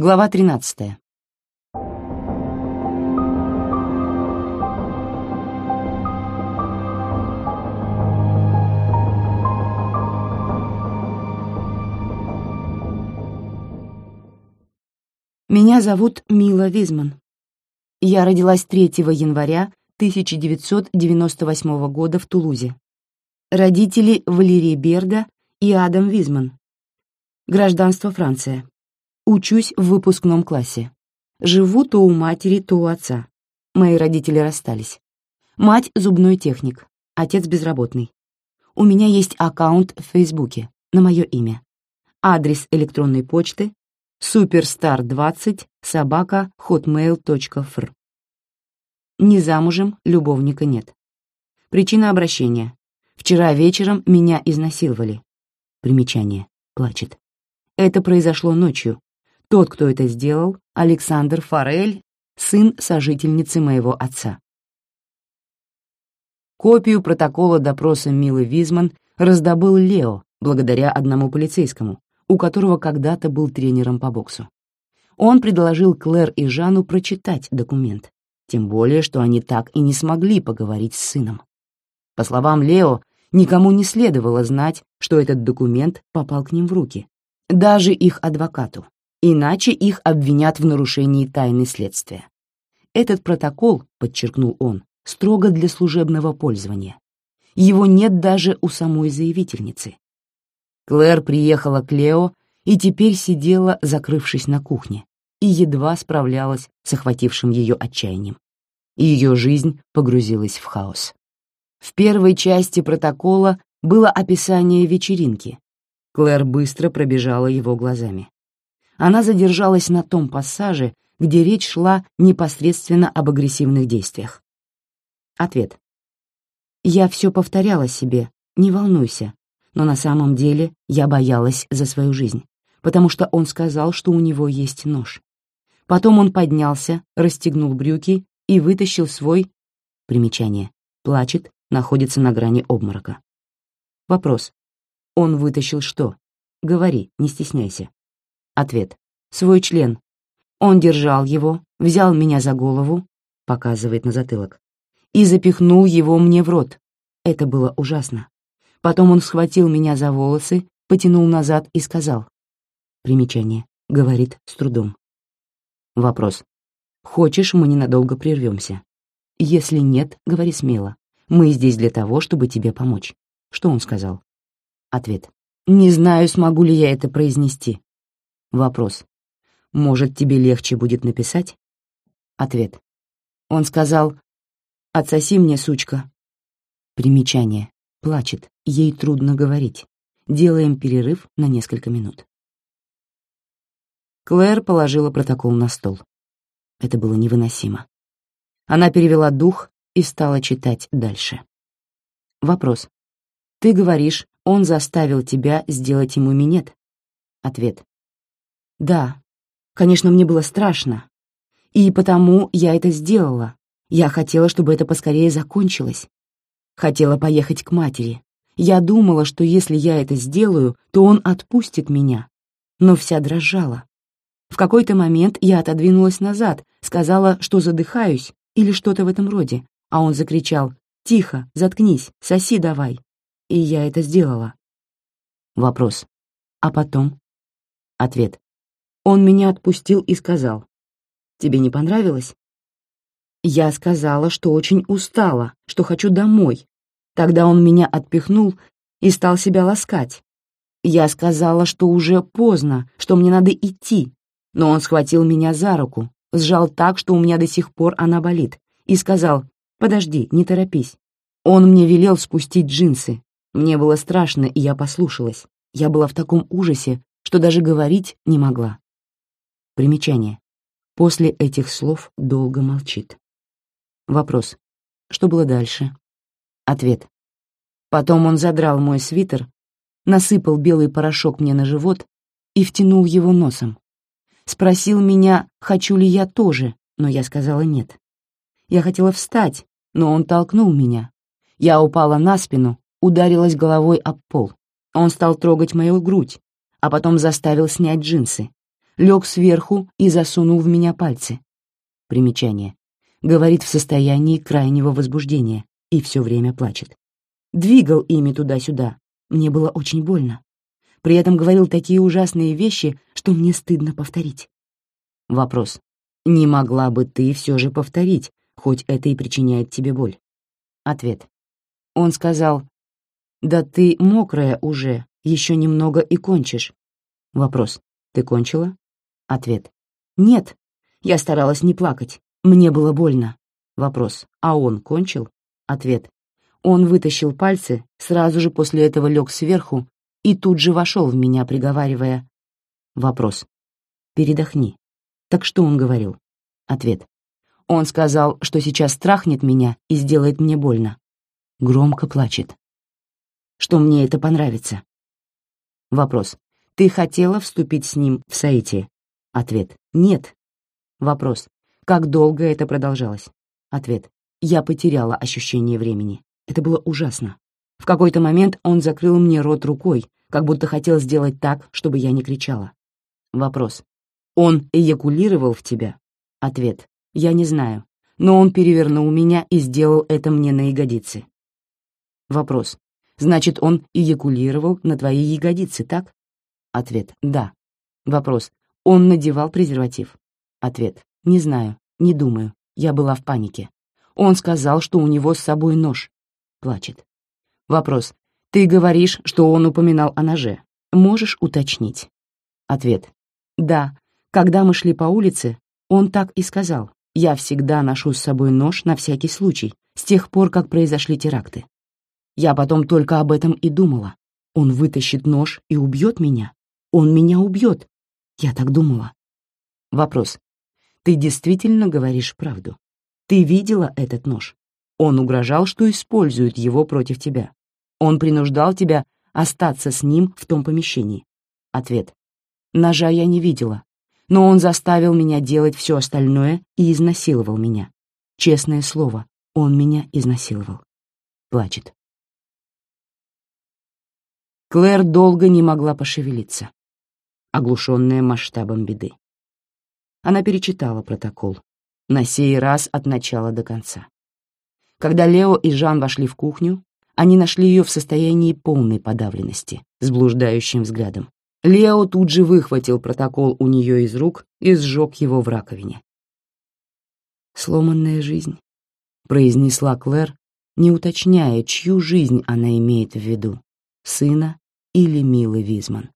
Глава 13. Меня зовут Мила Визман. Я родилась 3 января 1998 года в Тулузе. Родители Валерий Берда и Адам Визман. Гражданство Франция. Учусь в выпускном классе. Живу то у матери, то у отца. Мои родители расстались. Мать — зубной техник, отец безработный. У меня есть аккаунт в Фейсбуке на мое имя. Адрес электронной почты superstar20 собака hotmail.fr. Не замужем, любовника нет. Причина обращения. Вчера вечером меня изнасиловали. Примечание. Плачет. Это произошло ночью. Тот, кто это сделал, Александр Форель, сын сожительницы моего отца. Копию протокола допроса Милы Визман раздобыл Лео благодаря одному полицейскому, у которого когда-то был тренером по боксу. Он предложил Клэр и Жану прочитать документ, тем более, что они так и не смогли поговорить с сыном. По словам Лео, никому не следовало знать, что этот документ попал к ним в руки, даже их адвокату, иначе их обвинят в нарушении тайны следствия. Этот протокол, подчеркнул он, строго для служебного пользования. Его нет даже у самой заявительницы. Клэр приехала к Лео и теперь сидела, закрывшись на кухне, и едва справлялась с охватившим ее отчаянием. Ее жизнь погрузилась в хаос. В первой части протокола было описание вечеринки, Клэр быстро пробежала его глазами. Она задержалась на том пассаже, где речь шла непосредственно об агрессивных действиях. Ответ. Я все повторяла себе, не волнуйся, но на самом деле я боялась за свою жизнь, потому что он сказал, что у него есть нож. Потом он поднялся, расстегнул брюки и вытащил свой... Примечание. Плачет, находится на грани обморока. Вопрос. Он вытащил что? Говори, не стесняйся. Ответ. Свой член. Он держал его, взял меня за голову, показывает на затылок, и запихнул его мне в рот. Это было ужасно. Потом он схватил меня за волосы, потянул назад и сказал. Примечание. Говорит с трудом. Вопрос. Хочешь, мы ненадолго прервемся? Если нет, говори смело. Мы здесь для того, чтобы тебе помочь. Что он сказал? Ответ. Не знаю, смогу ли я это произнести. Вопрос. Может, тебе легче будет написать? Ответ. Он сказал, «Отсоси мне, сучка». Примечание. Плачет, ей трудно говорить. Делаем перерыв на несколько минут. Клэр положила протокол на стол. Это было невыносимо. Она перевела дух и стала читать дальше. Вопрос. Ты говоришь, он заставил тебя сделать ему минет? Ответ. Да. Конечно, мне было страшно. И потому я это сделала. Я хотела, чтобы это поскорее закончилось. Хотела поехать к матери. Я думала, что если я это сделаю, то он отпустит меня. Но вся дрожала. В какой-то момент я отодвинулась назад, сказала, что задыхаюсь или что-то в этом роде, а он закричал «Тихо, заткнись, соси давай». И я это сделала. Вопрос. А потом? Ответ. Он меня отпустил и сказал. Тебе не понравилось? Я сказала, что очень устала, что хочу домой. Тогда он меня отпихнул и стал себя ласкать. Я сказала, что уже поздно, что мне надо идти, но он схватил меня за руку, сжал так, что у меня до сих пор она болит, и сказал, «Подожди, не торопись». Он мне велел спустить джинсы, мне было страшно, и я послушалась. Я была в таком ужасе, что даже говорить не могла. Примечание. После этих слов долго молчит. Вопрос. Что было дальше? Ответ. Потом он задрал мой свитер, насыпал белый порошок мне на живот и втянул его носом. Спросил меня, хочу ли я тоже, но я сказала нет. Я хотела встать, но он толкнул меня. Я упала на спину, ударилась головой об пол. Он стал трогать мою грудь, а потом заставил снять джинсы. Лег сверху и засунул в меня пальцы. Примечание. Говорит в состоянии крайнего возбуждения и все время плачет. Двигал ими туда-сюда. Мне было очень больно. При этом говорил такие ужасные вещи, что мне стыдно повторить. Вопрос. Не могла бы ты все же повторить, хоть это и причиняет тебе боль? Ответ. Он сказал, «Да ты мокрая уже, еще немного и кончишь». Вопрос. Ты кончила? Ответ. Нет. Я старалась не плакать. Мне было больно. Вопрос. А он кончил? Ответ. Он вытащил пальцы, сразу же после этого лег сверху и тут же вошел в меня, приговаривая. Вопрос. Передохни. Так что он говорил? Ответ. Он сказал, что сейчас страхнет меня и сделает мне больно. Громко плачет. Что мне это понравится. Вопрос. Ты хотела вступить с ним в соитие? Ответ. Нет. Вопрос. Как долго это продолжалось? Ответ. Я потеряла ощущение времени. Это было ужасно. В какой-то момент он закрыл мне рот рукой, как будто хотел сделать так, чтобы я не кричала. Вопрос. Он эякулировал в тебя? Ответ. Я не знаю, но он перевернул меня и сделал это мне на ягодицы. Вопрос. Значит, он эякулировал на твои ягодицы, так? Ответ. Да. Вопрос. Он надевал презерватив? Ответ. Не знаю, не думаю. Я была в панике. Он сказал, что у него с собой нож. Плачет. Вопрос. Ты говоришь, что он упоминал о ноже. Можешь уточнить? Ответ. Да. Когда мы шли по улице, он так и сказал. Я всегда ношу с собой нож на всякий случай, с тех пор, как произошли теракты. Я потом только об этом и думала. Он вытащит нож и убьет меня. Он меня убьет. Я так думала. Вопрос. Ты действительно говоришь правду? Ты видела этот нож? Он угрожал, что использует его против тебя. Он принуждал тебя остаться с ним в том помещении. Ответ. Ножа я не видела но он заставил меня делать все остальное и изнасиловал меня. Честное слово, он меня изнасиловал. Плачет. Клэр долго не могла пошевелиться, оглушенная масштабом беды. Она перечитала протокол, на сей раз от начала до конца. Когда Лео и Жан вошли в кухню, они нашли ее в состоянии полной подавленности, с блуждающим взглядом. Лео тут же выхватил протокол у нее из рук и сжег его в раковине. «Сломанная жизнь», — произнесла Клэр, не уточняя, чью жизнь она имеет в виду — сына или Милы Визман.